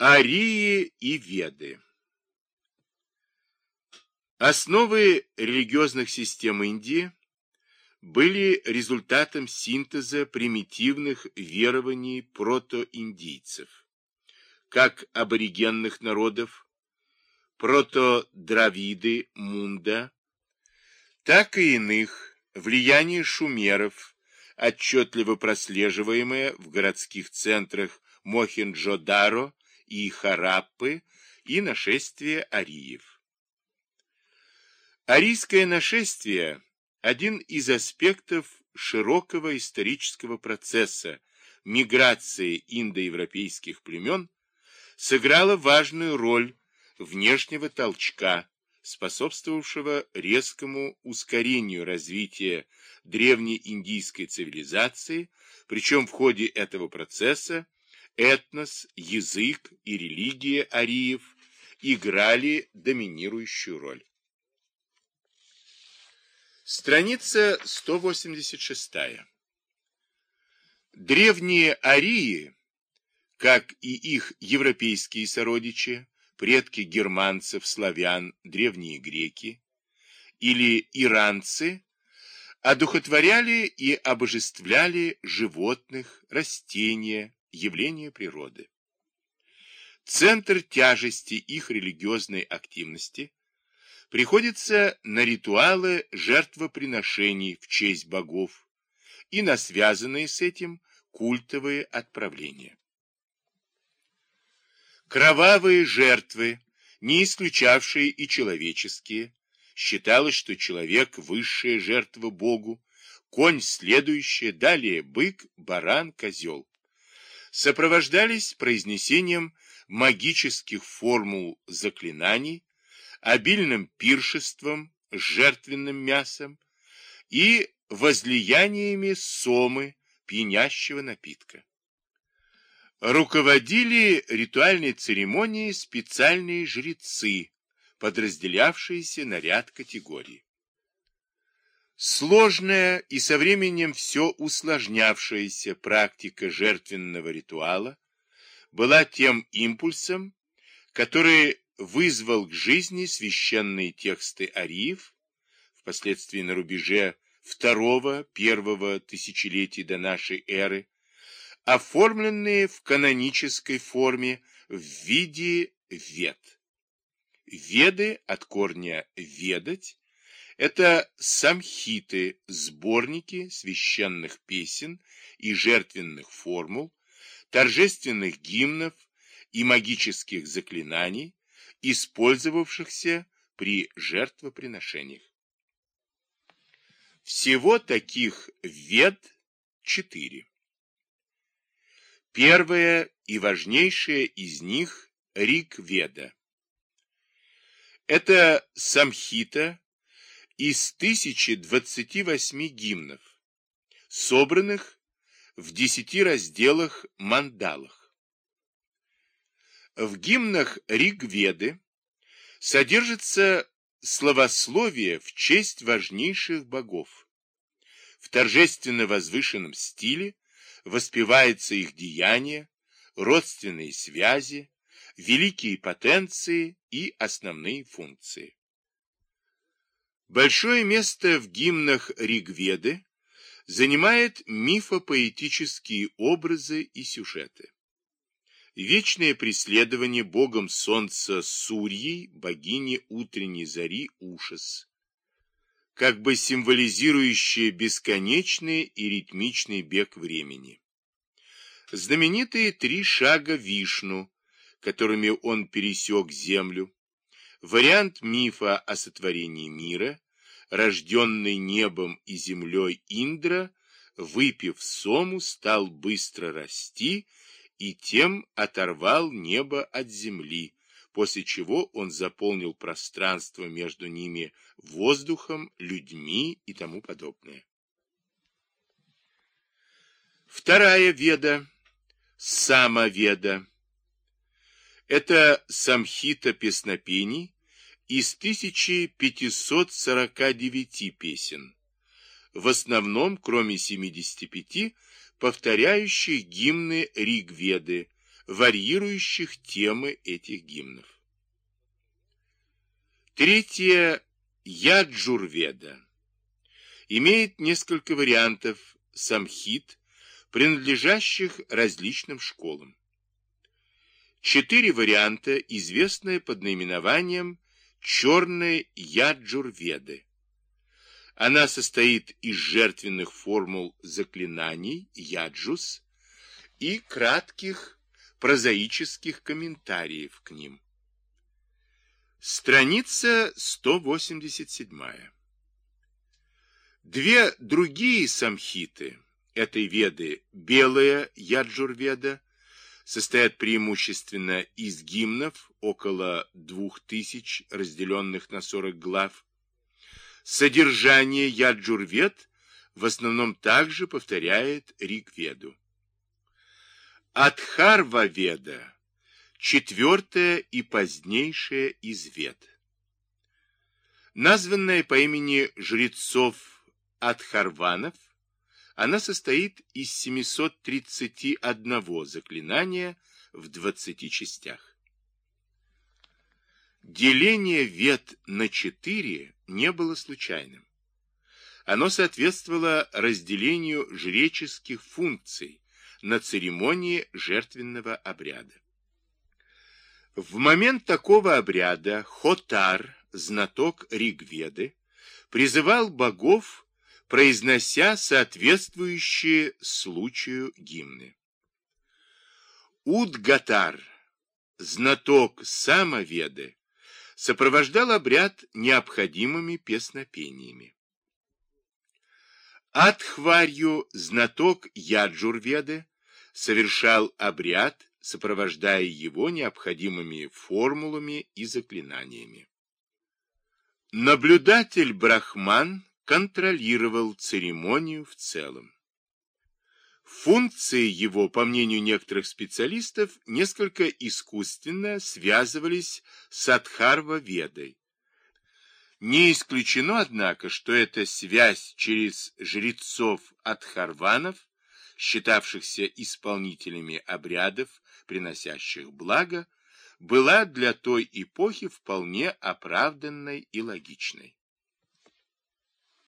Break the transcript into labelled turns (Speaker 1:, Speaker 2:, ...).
Speaker 1: Арии и Веды. Основы религиозных систем Индии были результатом синтеза примитивных верований протоиндийцев, как аборигенных народов, протодравиды Мунда, так и иных, влияние шумеров, отчетливо прослеживаемое в городских центрах Мохенджо-Даро и Хараппы и нашествие ариев. Арийское нашествие – один из аспектов широкого исторического процесса миграции индоевропейских племен сыграло важную роль внешнего толчка, способствовавшего резкому ускорению развития древней индийской цивилизации, причем в ходе этого процесса этнос, язык и религия ариев играли доминирующую роль. Страница 186. Древние арии, как и их европейские сородичи, предки германцев, славян, древние греки, или иранцы, одухотворяли и обожествляли животных, растения, явления природы. Центр тяжести их религиозной активности приходится на ритуалы жертвоприношений в честь богов и на связанные с этим культовые отправления. Кровавые жертвы, не исключавшие и человеческие, считалось, что человек – высшая жертва Богу, конь – следующая, далее бык, баран, козел. Сопровождались произнесением магических формул заклинаний, обильным пиршеством жертвенным мясом и возлияниями сомы, пьянящего напитка. Руководили ритуальной церемонией специальные жрецы, подразделявшиеся на ряд категорий. Сложная и со временем все усложнявшаяся практика жертвенного ритуала была тем импульсом, который вызвал к жизни священные тексты ариев, впоследствии на рубеже второго-первого тысячелетий до нашей эры, оформленные в канонической форме в виде вед. Веды от корня «ведать» — это самхиты, сборники священных песен и жертвенных формул, торжественных гимнов и магических заклинаний, использовавшихся при жертвоприношениях. Всего таких вед четыре. Первое и важнейшее из них – Рик-Веда. Это самхита из 1028 гимнов, собранных в десяти разделах мандалах. В гимнах Риг-Веды содержится словословие в честь важнейших богов. В торжественно возвышенном стиле воспеваются их деяния, родственные связи, великие потенции и основные функции. Большое место в гимнах Ригведы занимает мифопоэтические образы и сюжеты. Вечное преследование богом солнца Сурьей, богини утренней зари Ушас, как бы символизирующее бесконечный и ритмичный бег времени. Знаменитые три шага Вишну, которыми он пересек землю, вариант мифа о сотворении мира, рожденный небом и землей Индра, выпив сому, стал быстро расти и тем оторвал небо от земли, после чего он заполнил пространство между ними воздухом, людьми и тому подобное. Вторая веда – самоведа. Это самхита песнопений из 1549 песен, в основном, кроме 75, повторяющих гимны Ригведы, варьирующих темы этих гимнов. Третье Яджурведа имеет несколько вариантов самхит, принадлежащих различным школам. Четыре варианта, известные под наименованием «Черной Яджурведы». Она состоит из жертвенных формул заклинаний яджус и кратких прозаических комментариев к ним. Страница 187. Две другие самхиты этой веды, белая яджурведа, состоят преимущественно из гимнов, около двух тысяч, разделенных на 40 глав. Содержание яджурвед в основном также повторяет Ригведу. Адхарва-веда – четвертая и позднейшая из вед. Названная по имени жрецов Адхарванов, она состоит из 731 заклинания в 20 частях. Деление вет на четыре не было случайным. Оно соответствовало разделению жреческих функций на церемонии жертвенного обряда. В момент такого обряда Хотар, знаток Ригведы, призывал богов, произнося соответствующие случаю гимны. Удгатар, знаток Самоведы, сопровождал обряд необходимыми песнопениями. Адхварью, знаток Яджурведы, совершал обряд, сопровождая его необходимыми формулами и заклинаниями. Наблюдатель Брахман контролировал церемонию в целом. Функции его, по мнению некоторых специалистов, несколько искусственно связывались с Адхарва-ведой. Не исключено, однако, что эта связь через жрецов Адхарванов, считавшихся исполнителями обрядов, приносящих благо, была для той эпохи вполне оправданной и логичной.